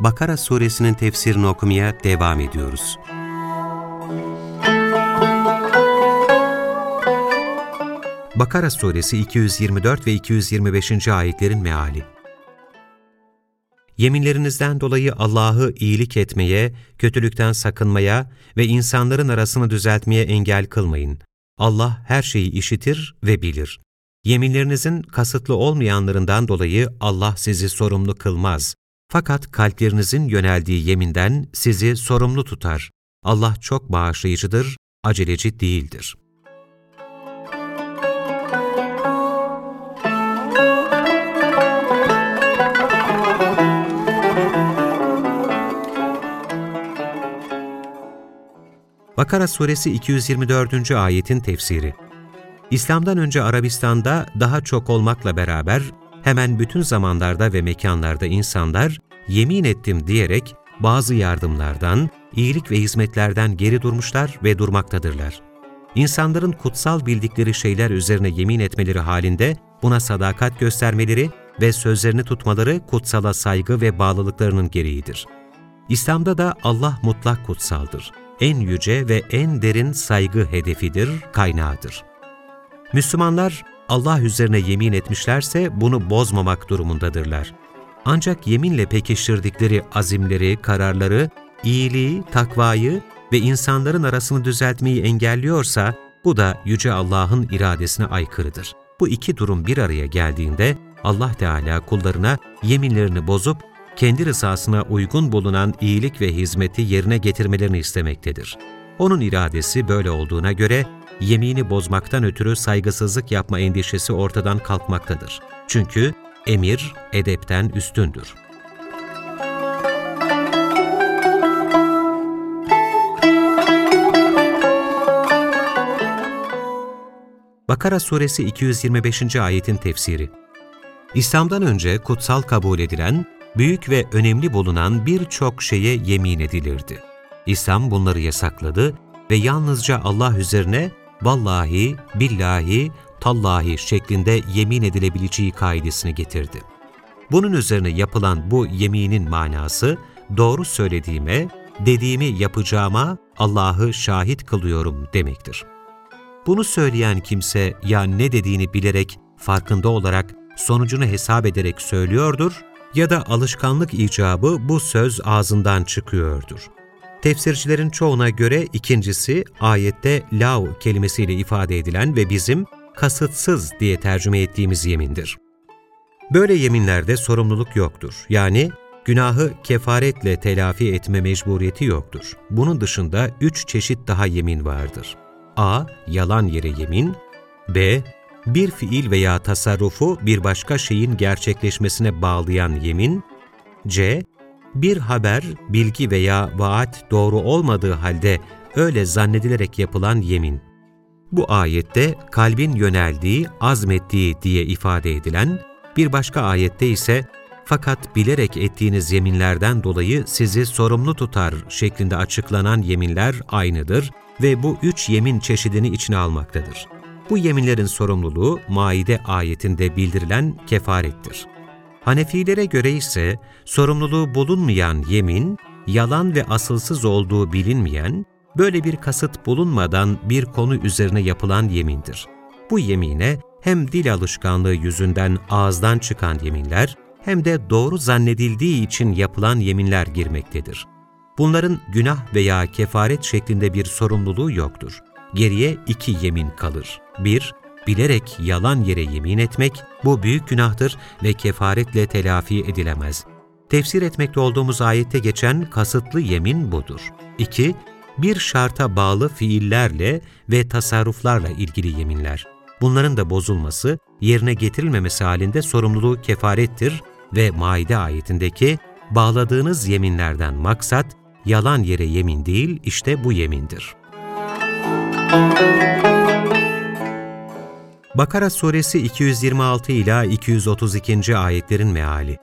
Bakara suresinin tefsirini okumaya devam ediyoruz. Bakara suresi 224 ve 225. ayetlerin meali Yeminlerinizden dolayı Allah'ı iyilik etmeye, kötülükten sakınmaya ve insanların arasını düzeltmeye engel kılmayın. Allah her şeyi işitir ve bilir. Yeminlerinizin kasıtlı olmayanlarından dolayı Allah sizi sorumlu kılmaz. Fakat kalplerinizin yöneldiği yeminden sizi sorumlu tutar. Allah çok bağışlayıcıdır, aceleci değildir. Bakara suresi 224. ayetin tefsiri İslam'dan önce Arabistan'da daha çok olmakla beraber hemen bütün zamanlarda ve mekanlarda insanlar yemin ettim diyerek bazı yardımlardan, iyilik ve hizmetlerden geri durmuşlar ve durmaktadırlar. İnsanların kutsal bildikleri şeyler üzerine yemin etmeleri halinde buna sadakat göstermeleri ve sözlerini tutmaları kutsala saygı ve bağlılıklarının gereğidir. İslam'da da Allah mutlak kutsaldır. En yüce ve en derin saygı hedefidir, kaynağıdır. Müslümanlar Allah üzerine yemin etmişlerse bunu bozmamak durumundadırlar. Ancak yeminle pekiştirdikleri azimleri, kararları, iyiliği, takvayı ve insanların arasını düzeltmeyi engelliyorsa bu da Yüce Allah'ın iradesine aykırıdır. Bu iki durum bir araya geldiğinde Allah Teala kullarına yeminlerini bozup kendi rızasına uygun bulunan iyilik ve hizmeti yerine getirmelerini istemektedir. Onun iradesi böyle olduğuna göre yemini bozmaktan ötürü saygısızlık yapma endişesi ortadan kalkmaktadır. Çünkü emir edepten üstündür. Bakara suresi 225. ayetin tefsiri İslam'dan önce kutsal kabul edilen, büyük ve önemli bulunan birçok şeye yemin edilirdi. İslam bunları yasakladı ve yalnızca Allah üzerine vallahi, billahi, tallahi şeklinde yemin edilebileceği kaidesini getirdi. Bunun üzerine yapılan bu yeminin manası, doğru söylediğime, dediğimi yapacağıma Allah'ı şahit kılıyorum demektir. Bunu söyleyen kimse ya ne dediğini bilerek, farkında olarak, sonucunu hesap ederek söylüyordur ya da alışkanlık icabı bu söz ağzından çıkıyordur. Tefsircilerin çoğuna göre ikincisi ayette lav kelimesiyle ifade edilen ve bizim kasıtsız diye tercüme ettiğimiz yemindir. Böyle yeminlerde sorumluluk yoktur. Yani günahı kefaretle telafi etme mecburiyeti yoktur. Bunun dışında üç çeşit daha yemin vardır. a. Yalan yere yemin b. Bir fiil veya tasarrufu bir başka şeyin gerçekleşmesine bağlayan yemin c bir haber, bilgi veya vaat doğru olmadığı halde öyle zannedilerek yapılan yemin. Bu ayette kalbin yöneldiği, azmettiği diye ifade edilen, bir başka ayette ise fakat bilerek ettiğiniz yeminlerden dolayı sizi sorumlu tutar şeklinde açıklanan yeminler aynıdır ve bu üç yemin çeşidini içine almaktadır. Bu yeminlerin sorumluluğu Maide ayetinde bildirilen kefarettir. Hanefilere göre ise sorumluluğu bulunmayan yemin, yalan ve asılsız olduğu bilinmeyen, böyle bir kasıt bulunmadan bir konu üzerine yapılan yemindir. Bu yemine hem dil alışkanlığı yüzünden ağızdan çıkan yeminler, hem de doğru zannedildiği için yapılan yeminler girmektedir. Bunların günah veya kefaret şeklinde bir sorumluluğu yoktur. Geriye iki yemin kalır. 1- bilerek yalan yere yemin etmek, bu büyük günahtır ve kefaretle telafi edilemez. Tefsir etmekte olduğumuz ayette geçen kasıtlı yemin budur. 2. Bir şarta bağlı fiillerle ve tasarruflarla ilgili yeminler. Bunların da bozulması, yerine getirilmemesi halinde sorumluluğu kefarettir ve Maide ayetindeki bağladığınız yeminlerden maksat, yalan yere yemin değil, işte bu yemindir. Bakara suresi 226 ila 232. ayetlerin meali.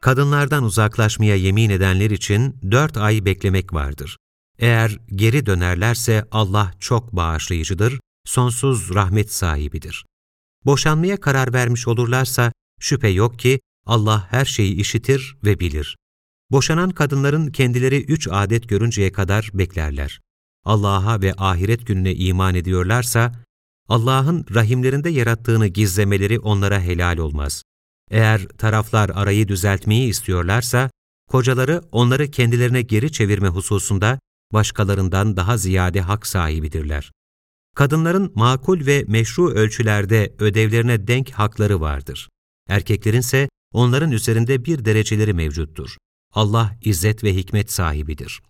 Kadınlardan uzaklaşmaya yemin edenler için dört ay beklemek vardır. Eğer geri dönerlerse Allah çok bağışlayıcıdır, sonsuz rahmet sahibidir. Boşanmaya karar vermiş olurlarsa şüphe yok ki Allah her şeyi işitir ve bilir. Boşanan kadınların kendileri üç adet görünceye kadar beklerler. Allah'a ve ahiret gününe iman ediyorlarsa, Allah'ın rahimlerinde yarattığını gizlemeleri onlara helal olmaz. Eğer taraflar arayı düzeltmeyi istiyorlarsa, kocaları onları kendilerine geri çevirme hususunda başkalarından daha ziyade hak sahibidirler. Kadınların makul ve meşru ölçülerde ödevlerine denk hakları vardır. Erkeklerin ise onların üzerinde bir dereceleri mevcuttur. Allah izzet ve hikmet sahibidir.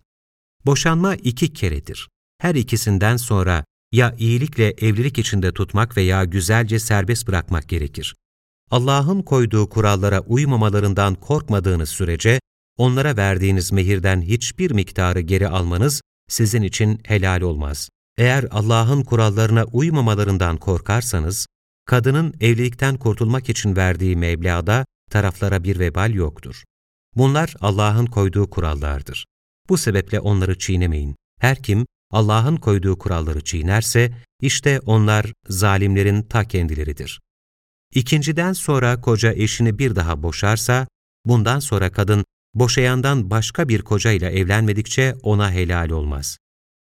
Boşanma iki keredir. Her ikisinden sonra ya iyilikle evlilik içinde tutmak veya güzelce serbest bırakmak gerekir. Allah'ın koyduğu kurallara uymamalarından korkmadığınız sürece, onlara verdiğiniz mehirden hiçbir miktarı geri almanız sizin için helal olmaz. Eğer Allah'ın kurallarına uymamalarından korkarsanız, kadının evlilikten kurtulmak için verdiği meblağda taraflara bir vebal yoktur. Bunlar Allah'ın koyduğu kurallardır. Bu sebeple onları çiğnemeyin. Her kim Allah'ın koyduğu kuralları çiğnerse, işte onlar zalimlerin ta kendileridir. İkinciden sonra koca eşini bir daha boşarsa, bundan sonra kadın boşayandan başka bir koca ile evlenmedikçe ona helal olmaz.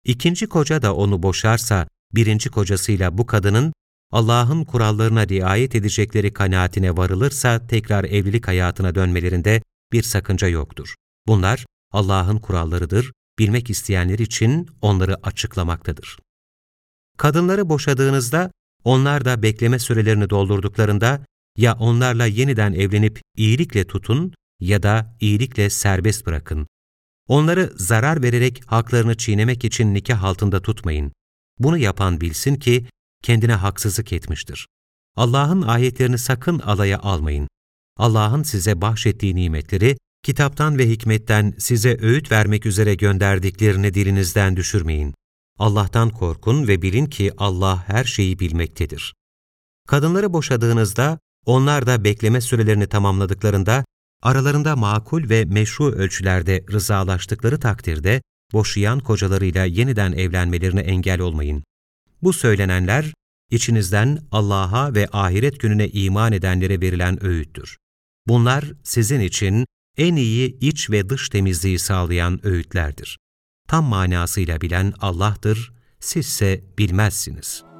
İkinci koca da onu boşarsa, birinci kocasıyla bu kadının Allah'ın kurallarına riayet edecekleri kanaatine varılırsa tekrar evlilik hayatına dönmelerinde bir sakınca yoktur. Bunlar Allah'ın kurallarıdır, bilmek isteyenler için onları açıklamaktadır. Kadınları boşadığınızda, onlar da bekleme sürelerini doldurduklarında ya onlarla yeniden evlenip iyilikle tutun ya da iyilikle serbest bırakın. Onları zarar vererek haklarını çiğnemek için nikah altında tutmayın. Bunu yapan bilsin ki kendine haksızlık etmiştir. Allah'ın ayetlerini sakın alaya almayın. Allah'ın size bahşettiği nimetleri, kitaptan ve hikmetten size öğüt vermek üzere gönderdiklerini dilinizden düşürmeyin. Allah'tan korkun ve bilin ki Allah her şeyi bilmektedir. Kadınları boşadığınızda, onlar da bekleme sürelerini tamamladıklarında, aralarında makul ve meşru ölçülerde rızalaştıkları takdirde, boşayan kocalarıyla yeniden evlenmelerine engel olmayın. Bu söylenenler, içinizden Allah'a ve ahiret gününe iman edenlere verilen öğüttür. Bunlar sizin için en iyi iç ve dış temizliği sağlayan öğütlerdir. Tam manasıyla bilen Allah'tır, sizse bilmezsiniz.''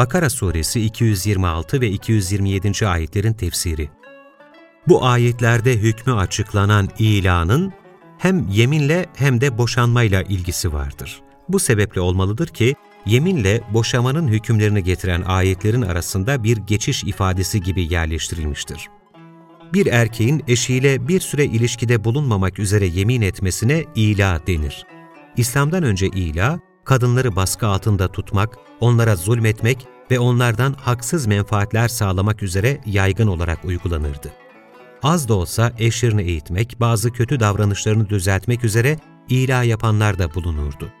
Bakara suresi 226 ve 227. ayetlerin tefsiri. Bu ayetlerde hükmü açıklanan ilanın hem yeminle hem de boşanmayla ilgisi vardır. Bu sebeple olmalıdır ki, yeminle boşamanın hükümlerini getiren ayetlerin arasında bir geçiş ifadesi gibi yerleştirilmiştir. Bir erkeğin eşiyle bir süre ilişkide bulunmamak üzere yemin etmesine ila denir. İslam'dan önce ila, kadınları baskı altında tutmak, onlara zulmetmek ve onlardan haksız menfaatler sağlamak üzere yaygın olarak uygulanırdı. Az da olsa eşlerini eğitmek, bazı kötü davranışlarını düzeltmek üzere ila yapanlar da bulunurdu.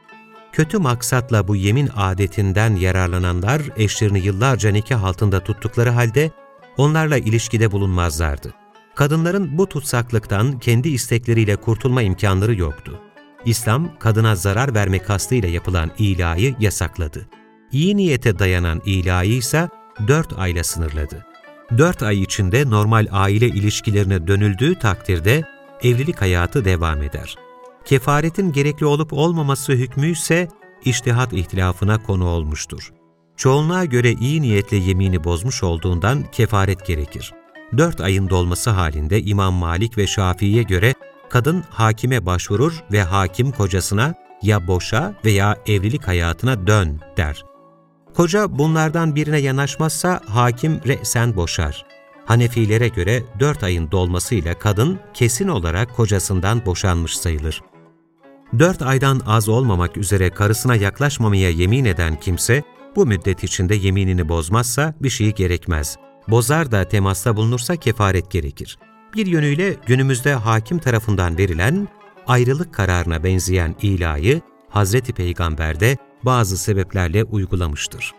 Kötü maksatla bu yemin adetinden yararlananlar eşlerini yıllarca nikah altında tuttukları halde onlarla ilişkide bulunmazlardı. Kadınların bu tutsaklıktan kendi istekleriyle kurtulma imkanları yoktu. İslam, kadına zarar verme kastıyla yapılan ilayı yasakladı. İyi niyete dayanan ilayı ise dört ayla sınırladı. Dört ay içinde normal aile ilişkilerine dönüldüğü takdirde evlilik hayatı devam eder. Kefaretin gerekli olup olmaması hükmü ise iştihat ihtilafına konu olmuştur. Çoğunluğa göre iyi niyetle yemini bozmuş olduğundan kefaret gerekir. Dört ayın dolması halinde İmam Malik ve Şafii'ye göre kadın hakime başvurur ve hakim kocasına ya boşa veya evlilik hayatına dön der. Koca bunlardan birine yanaşmazsa hakim re'sen boşar. Hanefilere göre 4 ayın dolmasıyla kadın kesin olarak kocasından boşanmış sayılır. 4 aydan az olmamak üzere karısına yaklaşmamaya yemin eden kimse, bu müddet içinde yeminini bozmazsa bir şey gerekmez. Bozar da temasta bulunursa kefaret gerekir. Bir yönüyle günümüzde hakim tarafından verilen ayrılık kararına benzeyen ilayı Hazreti Peygamber de bazı sebeplerle uygulamıştır.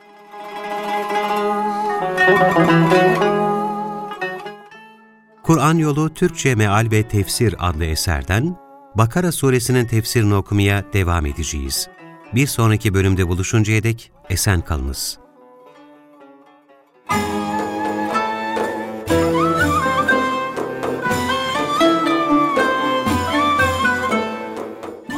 Kur'an Yolu Türkçe Meal ve Tefsir adlı eserden Bakara suresinin tefsirini okumaya devam edeceğiz. Bir sonraki bölümde buluşuncaya dek esen kalınız.